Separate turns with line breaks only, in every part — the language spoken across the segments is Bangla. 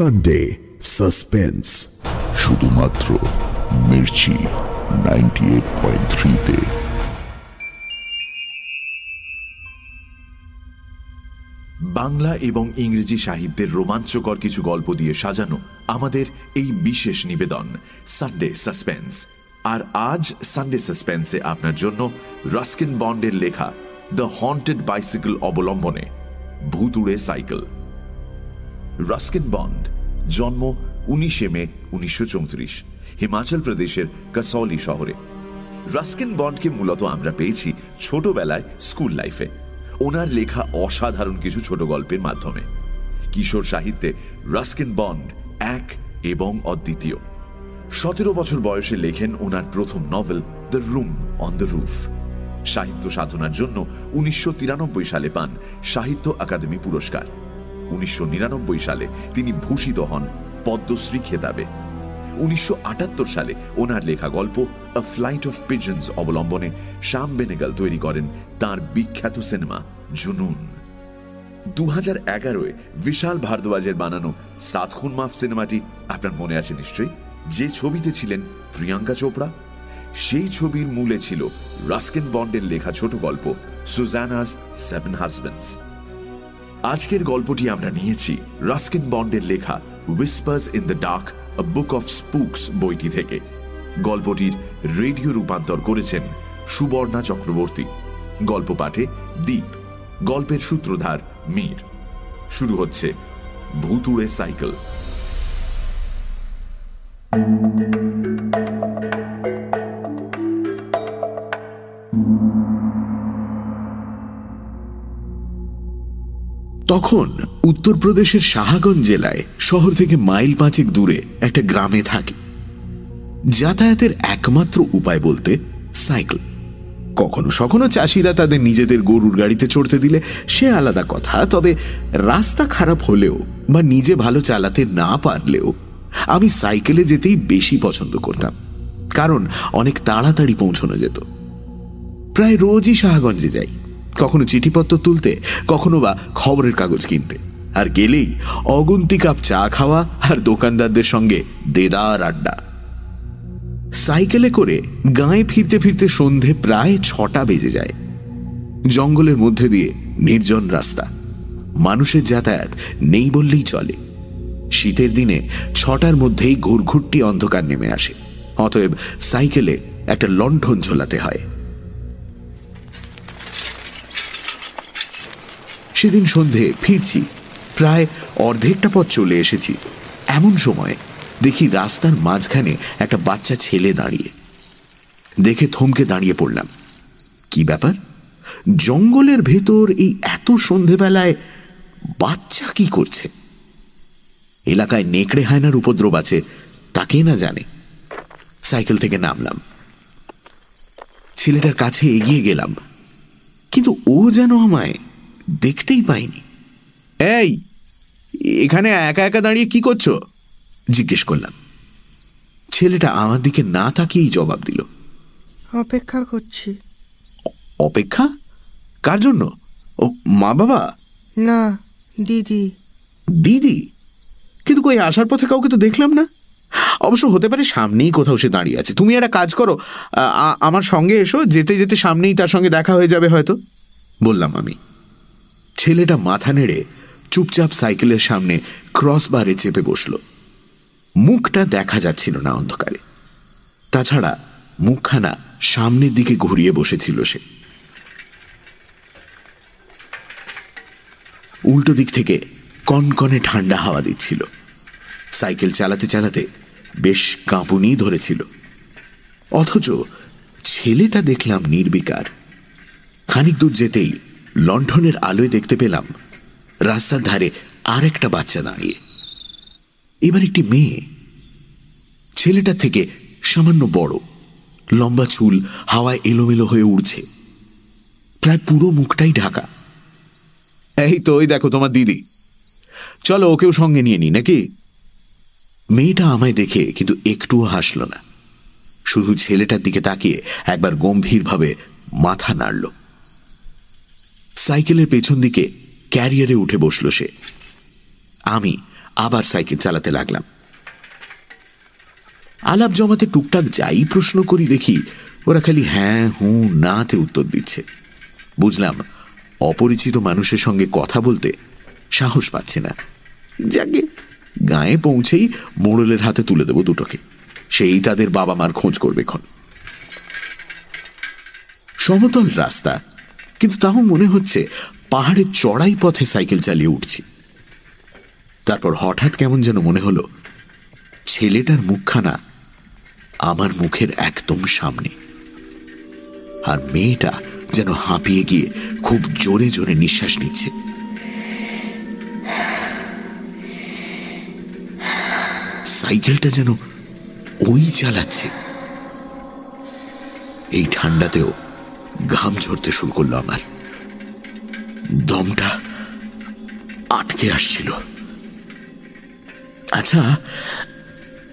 সানডে সাসপেন্স
শুধুমাত্র মির্চি নাইনটি এইট পয়েন্ট থ্রিতে
বাংলা এবং ইংরেজি সাহিত্যের রোমাঞ্চকর কিছু গল্প দিয়ে সাজানো আমাদের এই বিশেষ নিবেদন সানডে সাসপেন্স আর আজ সানডে সাসপেন্সে আপনার জন্য রাস্কিন বন্ডের লেখা দ্য হন্টেড বাইসাইকেল অবলম্বনে ভূতুড়ে সাইকেল। রাস্কিন বন্ড জন্ম উনিশে মে উনিশশো চৌত্রিশ, হিমাচল প্রদেশের কাসৌলি শহরে। রাস্কিন বন্ডকে মূলত আমরা পেয়েছি ছোটবেলায় স্কুল লাইফে। ওনার লেখা অসাধারণ কিছু ছোট গল্পের মাধ্যমে। কিশোর সাহিত্যে রাস্কিন বন্ড এক এবং অদ্বিতীয়। সতেরো বছর বয়সে লেখেন ওনার প্রথম novel the room on the roof সাহিত্য সাধনার জন্য উনিশশো তিরানব্বই সালে পান সাহিত্য আকাদেমি পুরস্কার। উনিশশো সালে তিনি ভূষিত হন পদ্মশ্রী খেতাবে। উনিশশো সালে ওনার লেখা গল্প আ ফ্লাইট অফ পিজন্স অবলম্বনে শ্যাম বেনেগাল তৈরি করেন তার বিখ্যাত সিনেমা জুনুন। দু হাজার এগারোয় বিশাল ভারদ্বাজের বানানো সাত খুন মাফ সিনেমাটি, আপনার মনে আছে নিশ্চয়ই? যে ছবিতে ছিলেন প্রিয়াঙ্কা চোপড়া, সেই ছবির মূলে ছিল রাস্কিন বন্ডের লেখা ছোট গল্প, সুজানাস সেভেন হাজবেন্ডস। আজকের গল্পটি আমরা নিয়েছি রাস্কিন বন্ডের লেখা whispers in the dark a book of spooks বইটি থেকে। গল্পটির রেডিও রূপান্তর করেছেন সুবর্ণা চক্রবর্তী। গল্প পাঠে দ্বীপ গল্পের সূত্রধার মীর। শুরু হচ্ছে ভূতুড়ে সাইকেল।
তখন উত্তরপ্রদেশের শাহাগঞ্জ জেলায় শহর থেকে মাইল পাঁচেক দূরে একটা গ্রামে থাকি। যাতায়াতের একমাত্র উপায় বলতে সাইকেল। কখনো সখনো চাষিরা তাদের নিজেদের গরুর গাড়িতে চড়তে দিলে সে আলাদা কথা, তবে রাস্তা খারাপ হলেও বা নিজে ভালো চালাতে না পারলেও আমি সাইকেলে যেতেই বেশি পছন্দ করতাম, কারণ অনেক তাড়াতাড়ি পৌঁছানো যেত। প্রায় রোজই শাহগঞ্জে যাই। কখনো চিঠিপত্র তুলতে, কখনো বা খবরের কাগজ কিনতে। আর গেলেই অগুন্তি কাপ চা খাওয়া আর দোকানদারদের সঙ্গে দেদার আড্ডা। সাইকেলে করে গায়ে ফিরতে ফিরতে সন্ধে প্রায় ছটা বেজে যায়। জঙ্গলের মধ্যে দিয়ে নির্জন রাস্তা। মানুষের যাতায়াত নেই বললেই চলে। শীতের দিনে ছটার মধ্যেই ঘুরঘুরটি অন্ধকার নেমে আসে। অতএব সাইকেলে একটা লণ্ঠন ঝোলাতে হয়। সেদিন সন্ধে ফিরছি। প্রায় অর্ধেকটা পথ চলে এসেছি। এমন সময় দেখি রাস্তার মাঝখানে একটা বাচ্চা ছেলে দাঁড়িয়ে। দেখে থমকে দাঁড়িয়ে পড়লাম। কি ব্যাপার? জঙ্গলের ভেতর এই এত সন্ধেবেলায় বাচ্চা কি করছে? এলাকায় নেকড়ে হায়নার উপদ্রব আছে তাকে না জানে। সাইকেল থেকে নামলাম। ছেলেটার কাছে এগিয়ে গেলাম। কিন্তু ও যেন আমায় দেখতেই পাইনি। এই এখানে একা একা দাঁড়িয়ে কি করছ? জিজ্ঞেস করলাম। ছেলেটা আমার দিকে না তাকিয়েই জবাব দিল।
অপেক্ষা করছি।
অপেক্ষা? কার জন্য? ও মা বাবা?
না দিদি।
দিদি? কিন্তু কই আসার পথে কাউকে তো দেখলাম না। অবশ্য হতে পারে সামনেই কোথাও সে দাঁড়িয়ে আছে। তুমি একটা কাজ করো আমার সঙ্গে এসো যেতে যেতে সামনেই তার সঙ্গে দেখা হয়ে যাবে হয়তো। বললাম আমি। ছেলেটা মাথা নেড়ে চুপচাপ সাইকেলের সামনে ক্রস বারে চেপে বসল। মুখটা দেখা যাচ্ছিল না অন্ধকারে। তাছাড়া মুখখানা সামনের দিকে ঘুরিয়ে বসেছিল সে। উল্টো দিক থেকে কনকনে ঠান্ডা হাওয়া দিচ্ছিল। সাইকেল চালাতে চালাতে বেশ কাঁপুনি ধরেছিল। অথচ ছেলেটা দেখলাম নির্বিকার। খানিক দূর যেতেই লণ্ঠনের আলোয় দেখতে পেলাম রাস্তার ধারে আর একটা বাচ্চা দাঁড়িয়ে। এবার একটি মেয়ে। ছেলেটার থেকে সামান্য বড়। লম্বা চুল হাওয়ায় এলোমেলো হয়ে উড়ছে। প্রায় পুরো মুখটাই ঢাকা। এই তো ওই দেখো তোমার দিদি। চলো, ওকেও সঙ্গে নিয়ে নি নাকি? মেয়েটা আমায় দেখে কিন্তু একটুও হাসল না। শুধু ছেলেটার দিকে তাকিয়ে একবার গম্ভীরভাবে মাথা নাড়ল। সাইকেলের পেছন দিকে ক্যারিয়ারে উঠে বসল সে। আমি আবার সাইকেল চালাতে লাগলাম। আলাপ জমাতে টুকটাক যাই প্রশ্ন করি, দেখি ওরা খালি হ্যাঁ হুঁ, নাতে উত্তর দিচ্ছে। বুঝলাম অপরিচিত মানুষের সঙ্গে কথা বলতে সাহস পাচ্ছে না। যাকে গায়ে পৌঁছেই মোড়লের হাতে তুলে দেব দুটোকে। সেই তাদের বাবা মার খোঁজ করবে ক্ষণ সমতল রাস্তা কিন্তু তাও মনে হচ্ছে পাহাড়ের চড়াই পথে সাইকেল চালিয়ে উঠছি। তারপর হঠাৎ কেমন যেন মনে হলো, ছেলেটার মুখখানা আমার মুখের একদম সামনে। আর মেয়েটা যেন হাঁপিয়ে গিয়ে খুব জোরে জোরে নিঃশ্বাস নিচ্ছে। সাইকেলটা যেন ওই চালাচ্ছে। এই ঠান্ডাতেও ঘাম ঝরতে শুরু করল আমার। দমটা আটকে আসছিল। আচ্ছা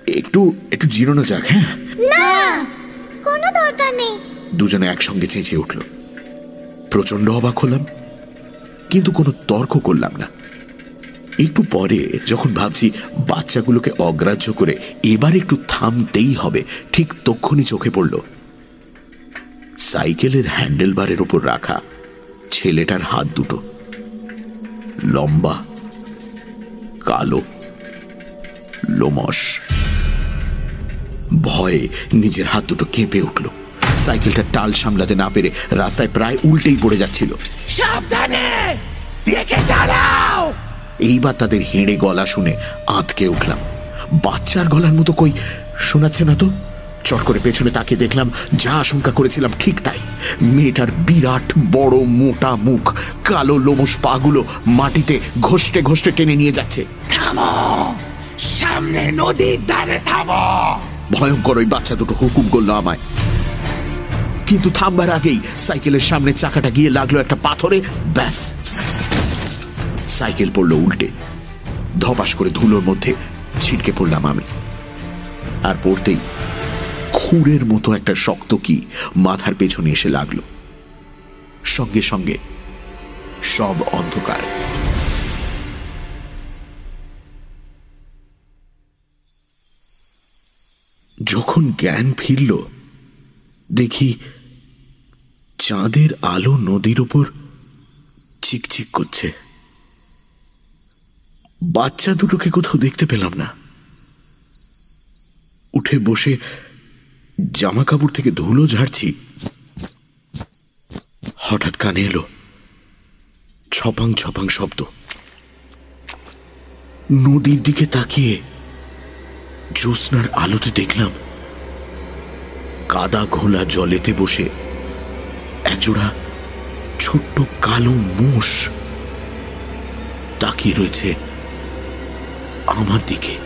একটু একটু জিরোনো যাক হ্যাঁ?
না কোনো দরকার নেই।
দুজনে একসঙ্গে চেঁচিয়ে উঠল। প্রচণ্ড অবাক হলাম কিন্তু কোনো তর্ক করলাম না। একটু পরে যখন ভাবছি বাচ্চাগুলোকে অগ্রাহ্য করে এবার একটু থামতেই হবে ঠিক তক্ষণই চোখে পড়ল। সাইকেলের হ্যান্ডেলবারের ওপর রাখা ছেলেটার হাত দুটো। লম্বা কালো লোমস ভয়ে নিজের হাত দুটো কেঁপে উঠল। সাইকেলটা টাল সামলাতে না পেরে রাস্তায় প্রায় উল্টেই পড়ে যাচ্ছিল। সাবধানে! দেখে চালাও! এইবার তাদের হেঁড়ে গলা শুনে আঁতকে উঠলাম। বাচ্চার গলার মতো কই শোনাচ্ছে না তো? চট করে পেছনে তাকে দেখলাম যা আশঙ্কা করেছিলাম ঠিক তাই। মেয়েটার বিরাট বড় মোটা মুখ কালো লোমস পাগুলো মাটিতে ঘষ্টে ঘষ্টে টেনে নিয়ে যাচ্ছে।
সামনে নদীর ধারে থামো!
ভয়ঙ্কর ওই বাচ্চা দুটো হুকুম করল আমায়। কিন্তু থামবার আগেই সাইকেলের সামনে চাকাটা গিয়ে লাগল একটা পাথরে ব্যাস। সাইকেল পড়ল উল্টে। ধপাস করে ধুলোর মধ্যে ছিটকে পড়লাম আমি। আর পড়তেই খুরের মতো একটা শক্ত কি মাথার পেছনে এসে লাগল। সঙ্গে সঙ্গে সব অন্ধকার। যখন জ্ঞান ফিরল, দেখি চাঁদের আলো নদীর ওপর চিকচিক করছে। বাচ্চা দুটোকে কোথাও দেখতে পেলাম না। উঠে বসে জামা কাপড় থেকে ধুলো ঝাড়ছি। হঠাৎ কানে এলো ছপাং ছপাং শব্দ। নদীর দিকে তাকিয়ে জ্যোৎস্নার আলোতে দেখলাম কাদা ঘোলা জলেতে বসে একজোড়া ছোট্ট কালো মোষ তাকিয়ে রয়েছে আমার দিকে।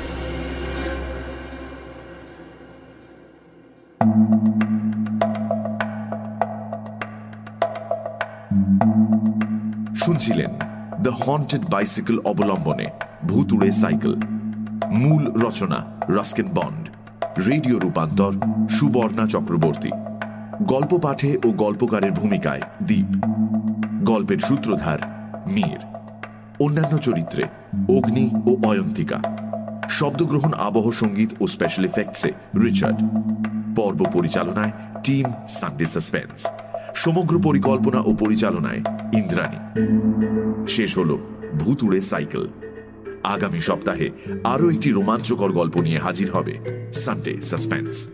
শুনছিলেন দ্য হন্টেড বাইসাইকেল অবলম্বনে ভূতুড়ে সাইকেল। মূল রচনা রাস্কিন বন্ড। রেডিও রূপান্তর, সুবর্ণা চক্রবর্তী। গল্প পাঠে ও গল্পকারের ভূমিকায় দ্বীপ গল্পের সূত্রধার, মীর। অন্যান্য চরিত্রে, অগ্নি ও অয়ন্তিকা। শব্দগ্রহণ, আবহ সংগীত ও স্পেশাল এফেক্টসে রিচার্ড। পর্ব পরিচালনায়, টিম সানডে সাসপেন্স। সমগ্র পরিকল্পনা ও পরিচালনায় ইন্দ্রাণী। শেষ হল ভুতুড়ে সাইকেল। আগামী সপ্তাহে আরও একটি রোমাঞ্চকর গল্প নিয়ে হাজির হবে সানডে সাসপেন্স।